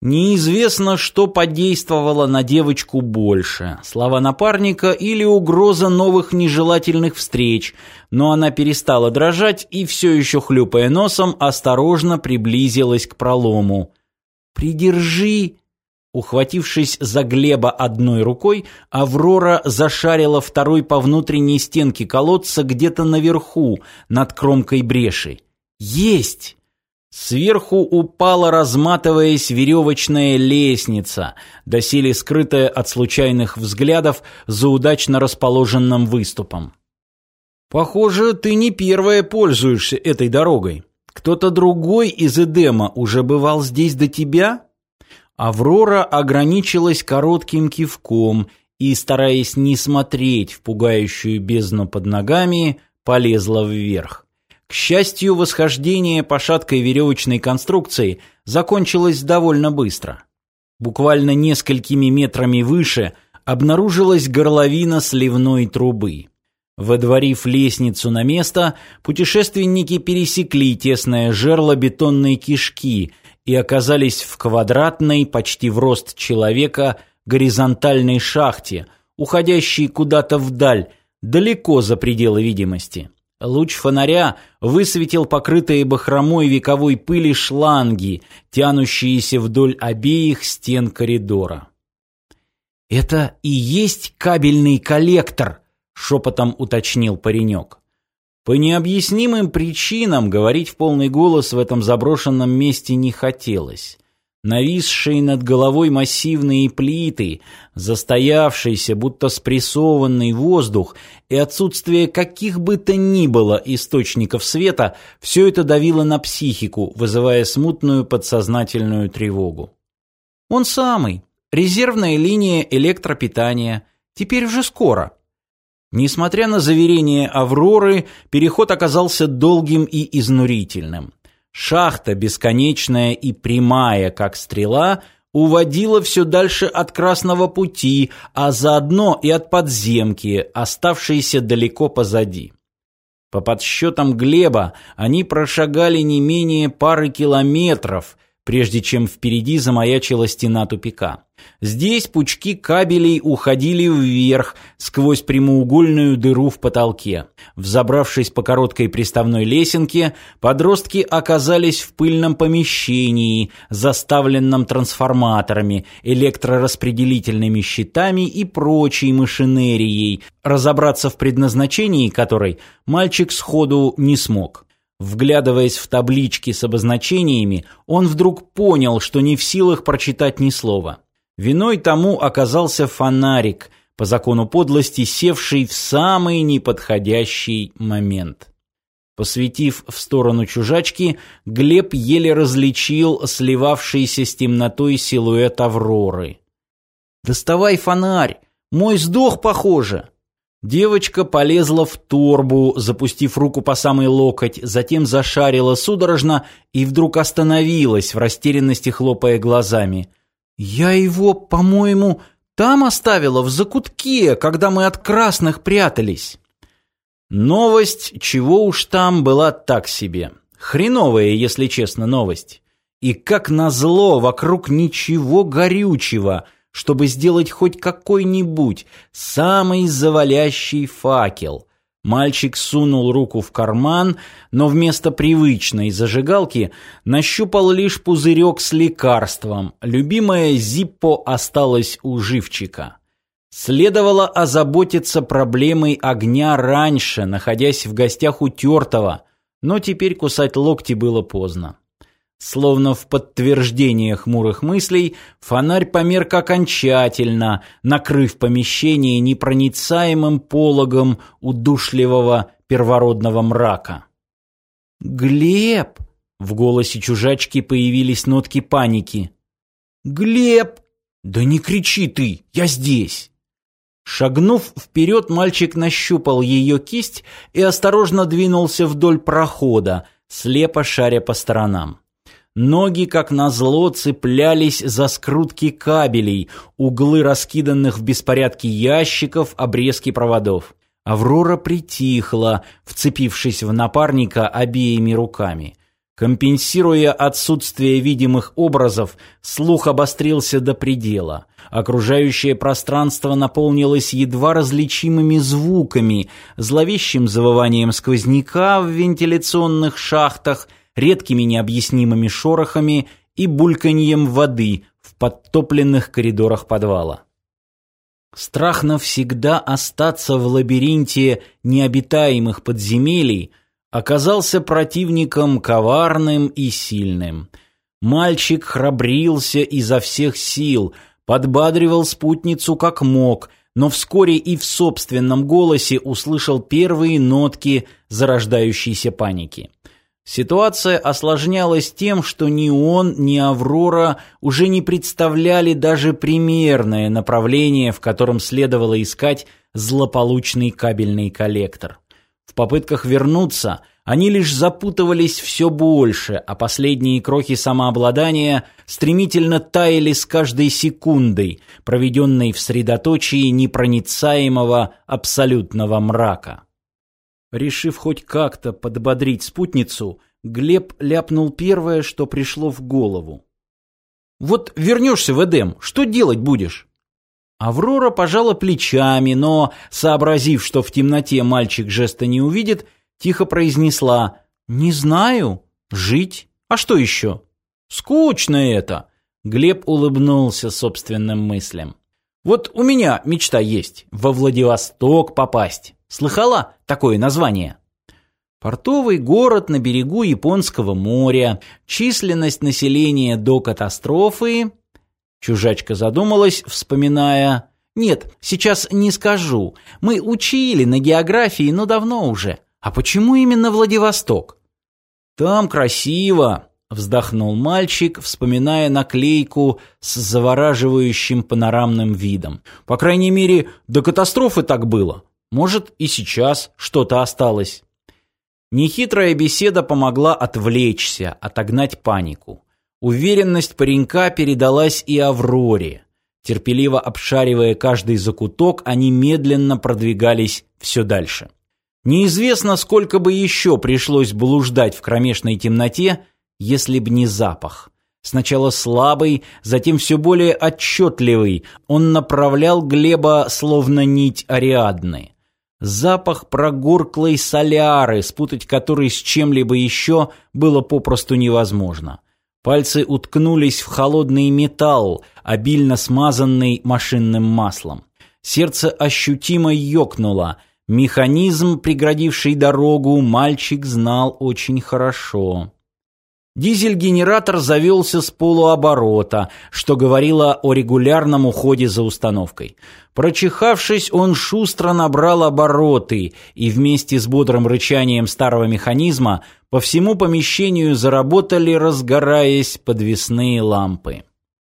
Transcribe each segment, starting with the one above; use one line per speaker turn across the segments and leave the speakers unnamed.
Неизвестно, что подействовало на девочку больше – слова напарника или угроза новых нежелательных встреч, но она перестала дрожать и, все еще хлюпая носом, осторожно приблизилась к пролому. «Придержи!» Ухватившись за Глеба одной рукой, Аврора зашарила второй по внутренней стенке колодца где-то наверху, над кромкой бреши. «Есть!» Сверху упала, разматываясь, веревочная лестница, доселе скрытая от случайных взглядов за удачно расположенным выступом. «Похоже, ты не первая пользуешься этой дорогой. Кто-то другой из Эдема уже бывал здесь до тебя?» Аврора ограничилась коротким кивком и, стараясь не смотреть в пугающую бездну под ногами, полезла вверх. К счастью, восхождение по шаткой веревочной конструкции закончилось довольно быстро. Буквально несколькими метрами выше обнаружилась горловина сливной трубы. Водворив лестницу на место, путешественники пересекли тесное жерло бетонной кишки и оказались в квадратной, почти в рост человека, горизонтальной шахте, уходящей куда-то вдаль, далеко за пределы видимости. Луч фонаря высветил покрытые бахромой вековой пыли шланги, тянущиеся вдоль обеих стен коридора. «Это и есть кабельный коллектор», — шепотом уточнил паренек. По необъяснимым причинам говорить в полный голос в этом заброшенном месте не хотелось нависшие над головой массивные плиты, застоявшийся, будто спрессованный воздух и отсутствие каких бы то ни было источников света, все это давило на психику, вызывая смутную подсознательную тревогу. Он самый, резервная линия электропитания, теперь уже скоро. Несмотря на заверение Авроры, переход оказался долгим и изнурительным. Шахта, бесконечная и прямая, как стрела, уводила все дальше от Красного пути, а заодно и от подземки, оставшейся далеко позади. По подсчетам Глеба, они прошагали не менее пары километров, прежде чем впереди замаячила стена тупика. Здесь пучки кабелей уходили вверх, сквозь прямоугольную дыру в потолке. Взобравшись по короткой приставной лесенке, подростки оказались в пыльном помещении, заставленном трансформаторами, электрораспределительными щитами и прочей машинерией, разобраться в предназначении которой мальчик сходу не смог. Вглядываясь в таблички с обозначениями, он вдруг понял, что не в силах прочитать ни слова. Виной тому оказался фонарик, по закону подлости севший в самый неподходящий момент. Посветив в сторону чужачки, Глеб еле различил сливавшийся с темнотой силуэт Авроры. «Доставай фонарь! Мой сдох, похоже!» Девочка полезла в торбу, запустив руку по самый локоть, затем зашарила судорожно и вдруг остановилась, в растерянности хлопая глазами. «Я его, по-моему, там оставила, в закутке, когда мы от красных прятались». Новость, чего уж там, была так себе. Хреновая, если честно, новость. И как назло, вокруг ничего горючего — чтобы сделать хоть какой-нибудь самый завалящий факел. Мальчик сунул руку в карман, но вместо привычной зажигалки нащупал лишь пузырек с лекарством. Любимая Зиппо осталась у живчика. Следовало озаботиться проблемой огня раньше, находясь в гостях у тертого, но теперь кусать локти было поздно. Словно в подтверждение хмурых мыслей, фонарь померк окончательно, накрыв помещение непроницаемым пологом удушливого первородного мрака. «Глеб!» — в голосе чужачки появились нотки паники. «Глеб!» «Да не кричи ты! Я здесь!» Шагнув вперед, мальчик нащупал ее кисть и осторожно двинулся вдоль прохода, слепо шаря по сторонам. Ноги, как назло, цеплялись за скрутки кабелей, углы раскиданных в беспорядке ящиков, обрезки проводов. Аврора притихла, вцепившись в напарника обеими руками. Компенсируя отсутствие видимых образов, слух обострился до предела. Окружающее пространство наполнилось едва различимыми звуками, зловещим завыванием сквозняка в вентиляционных шахтах, редкими необъяснимыми шорохами и бульканьем воды в подтопленных коридорах подвала. Страх навсегда остаться в лабиринте необитаемых подземелий – оказался противником коварным и сильным. Мальчик храбрился изо всех сил, подбадривал спутницу как мог, но вскоре и в собственном голосе услышал первые нотки зарождающейся паники. Ситуация осложнялась тем, что ни он, ни Аврора уже не представляли даже примерное направление, в котором следовало искать злополучный кабельный коллектор. В попытках вернуться они лишь запутывались все больше, а последние крохи самообладания стремительно таяли с каждой секундой, проведенной в средоточии непроницаемого абсолютного мрака. Решив хоть как-то подбодрить спутницу, Глеб ляпнул первое, что пришло в голову. «Вот вернешься в Эдем, что делать будешь?» Аврора пожала плечами, но, сообразив, что в темноте мальчик жеста не увидит, тихо произнесла «Не знаю. Жить? А что еще?» «Скучно это!» Глеб улыбнулся собственным мыслям. «Вот у меня мечта есть – во Владивосток попасть. Слыхала такое название?» Портовый город на берегу Японского моря, численность населения до катастрофы Чужачка задумалась, вспоминая. «Нет, сейчас не скажу. Мы учили на географии, но давно уже. А почему именно Владивосток?» «Там красиво», — вздохнул мальчик, вспоминая наклейку с завораживающим панорамным видом. «По крайней мере, до катастрофы так было. Может, и сейчас что-то осталось». Нехитрая беседа помогла отвлечься, отогнать панику. Уверенность паренька передалась и Авроре. Терпеливо обшаривая каждый закуток, они медленно продвигались все дальше. Неизвестно, сколько бы еще пришлось блуждать в кромешной темноте, если б не запах. Сначала слабый, затем все более отчетливый, он направлял Глеба словно нить Ариадны. Запах прогорклой соляры, спутать который с чем-либо еще было попросту невозможно. Пальцы уткнулись в холодный металл, обильно смазанный машинным маслом. Сердце ощутимо ёкнуло. Механизм, преградивший дорогу, мальчик знал очень хорошо. Дизель-генератор завелся с полуоборота, что говорило о регулярном уходе за установкой. Прочихавшись, он шустро набрал обороты, и вместе с бодрым рычанием старого механизма по всему помещению заработали, разгораясь, подвесные лампы.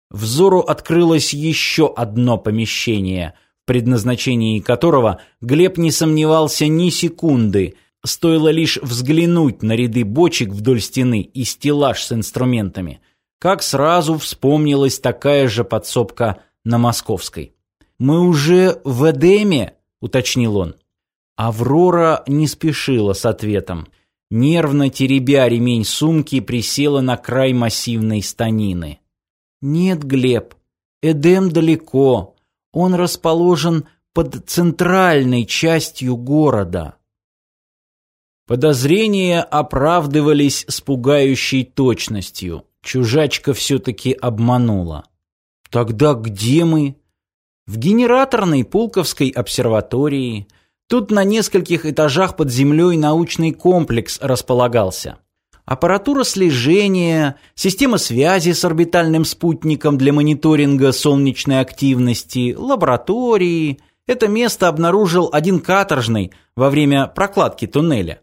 Взору открылось еще одно помещение, в предназначении которого Глеб не сомневался ни секунды – Стоило лишь взглянуть на ряды бочек вдоль стены и стеллаж с инструментами, как сразу вспомнилась такая же подсобка на Московской. «Мы уже в Эдеме?» — уточнил он. Аврора не спешила с ответом. Нервно теребя ремень сумки, присела на край массивной станины. «Нет, Глеб, Эдем далеко. Он расположен под центральной частью города». Подозрения оправдывались с пугающей точностью. Чужачка все-таки обманула. Тогда где мы? В генераторной Пулковской обсерватории. Тут на нескольких этажах под землей научный комплекс располагался. Аппаратура слежения, система связи с орбитальным спутником для мониторинга солнечной активности, лаборатории. Это место обнаружил один каторжный во время прокладки туннеля.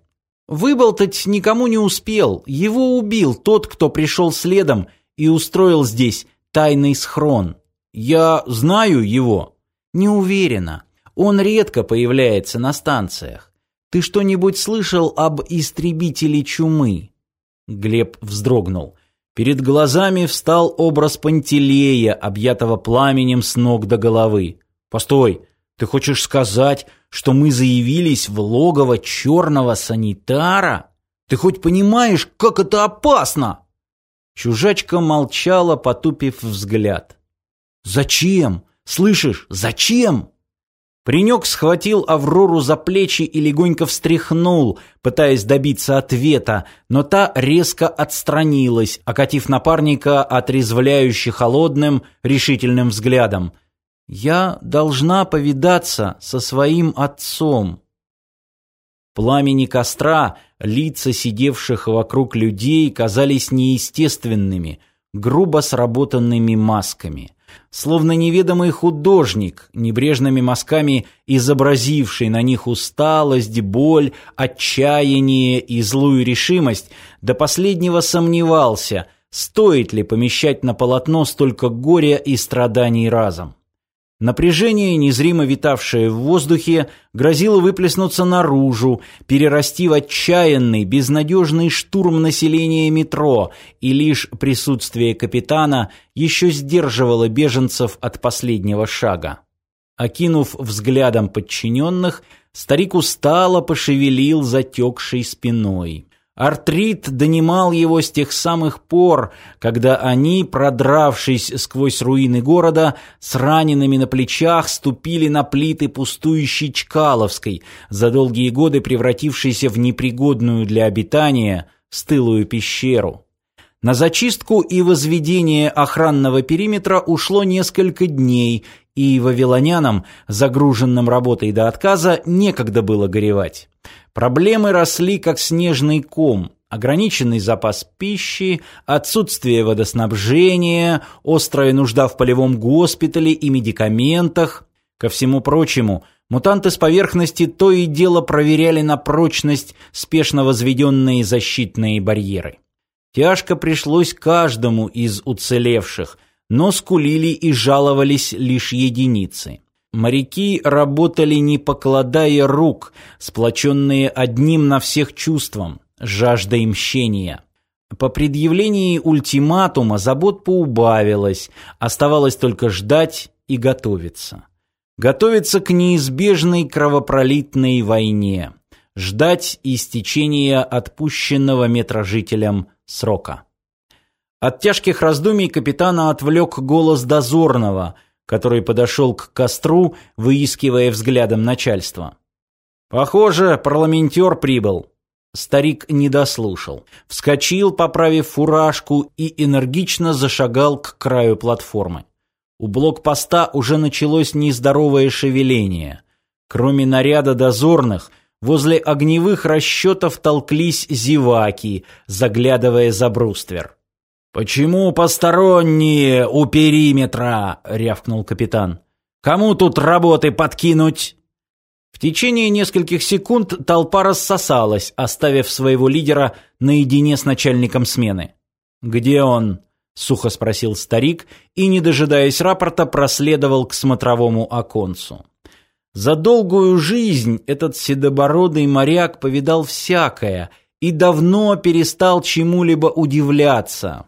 Выболтать никому не успел, его убил тот, кто пришел следом и устроил здесь тайный схрон. Я знаю его. Не уверена. Он редко появляется на станциях. Ты что-нибудь слышал об истребителе чумы? Глеб вздрогнул. Перед глазами встал образ Пантелея, объятого пламенем с ног до головы. Постой, ты хочешь сказать, что мы заявились в логово черного санитара? Ты хоть понимаешь, как это опасно?» Чужачка молчала, потупив взгляд. «Зачем? Слышишь, зачем?» Паренек схватил Аврору за плечи и легонько встряхнул, пытаясь добиться ответа, но та резко отстранилась, окатив напарника отрезвляюще холодным, решительным взглядом. «Я должна повидаться со своим отцом». пламени костра лица сидевших вокруг людей казались неестественными, грубо сработанными масками – словно неведомый художник, небрежными мазками изобразивший на них усталость, боль, отчаяние и злую решимость, до последнего сомневался, стоит ли помещать на полотно столько горя и страданий разом. Напряжение, незримо витавшее в воздухе, грозило выплеснуться наружу, перерасти в отчаянный, безнадежный штурм населения метро, и лишь присутствие капитана еще сдерживало беженцев от последнего шага. Окинув взглядом подчиненных, старик устало пошевелил затекшей спиной. Артрит донимал его с тех самых пор, когда они, продравшись сквозь руины города, с ранеными на плечах ступили на плиты пустующей Чкаловской, за долгие годы превратившейся в непригодную для обитания стылую пещеру. На зачистку и возведение охранного периметра ушло несколько дней, и вавилонянам, загруженным работой до отказа, некогда было горевать. Проблемы росли как снежный ком. Ограниченный запас пищи, отсутствие водоснабжения, острая нужда в полевом госпитале и медикаментах. Ко всему прочему, мутанты с поверхности то и дело проверяли на прочность спешно возведенные защитные барьеры. Тяжко пришлось каждому из уцелевших, но скулили и жаловались лишь единицы. Моряки работали не покладая рук, сплоченные одним на всех чувством – жаждой мщения. По предъявлении ультиматума забот поубавилось, оставалось только ждать и готовиться. Готовиться к неизбежной кровопролитной войне. Ждать истечения отпущенного метрожителям срока. От тяжких раздумий капитана отвлек голос дозорного – который подошел к костру, выискивая взглядом начальство. «Похоже, парламентер прибыл». Старик не дослушал. Вскочил, поправив фуражку, и энергично зашагал к краю платформы. У блокпоста уже началось нездоровое шевеление. Кроме наряда дозорных, возле огневых расчетов толклись зеваки, заглядывая за бруствер. «Почему посторонние у периметра?» — рявкнул капитан. «Кому тут работы подкинуть?» В течение нескольких секунд толпа рассосалась, оставив своего лидера наедине с начальником смены. «Где он?» — сухо спросил старик и, не дожидаясь рапорта, проследовал к смотровому оконцу. За долгую жизнь этот седобородый моряк повидал всякое и давно перестал чему-либо удивляться.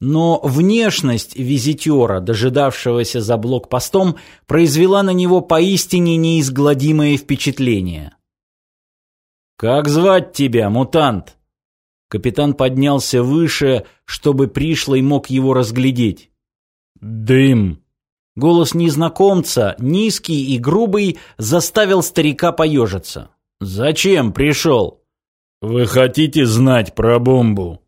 Но внешность визитера, дожидавшегося за блокпостом, произвела на него поистине неизгладимое впечатление. «Как звать тебя, мутант?» Капитан поднялся выше, чтобы пришлый мог его разглядеть. «Дым!» Голос незнакомца, низкий и грубый, заставил старика поежиться. «Зачем пришел?» «Вы хотите знать про бомбу?»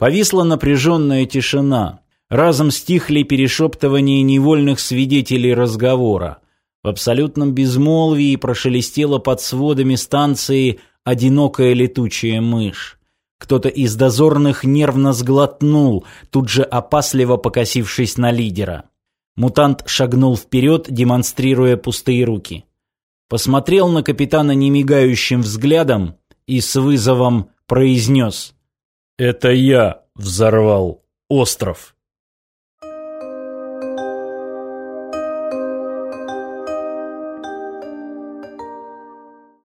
Повисла напряженная тишина. Разом стихли перешептывания невольных свидетелей разговора. В абсолютном безмолвии прошелестела под сводами станции одинокая летучая мышь. Кто-то из дозорных нервно сглотнул, тут же опасливо покосившись на лидера. Мутант шагнул вперед, демонстрируя пустые руки. Посмотрел на капитана немигающим взглядом и с вызовом произнес — это я взорвал остров.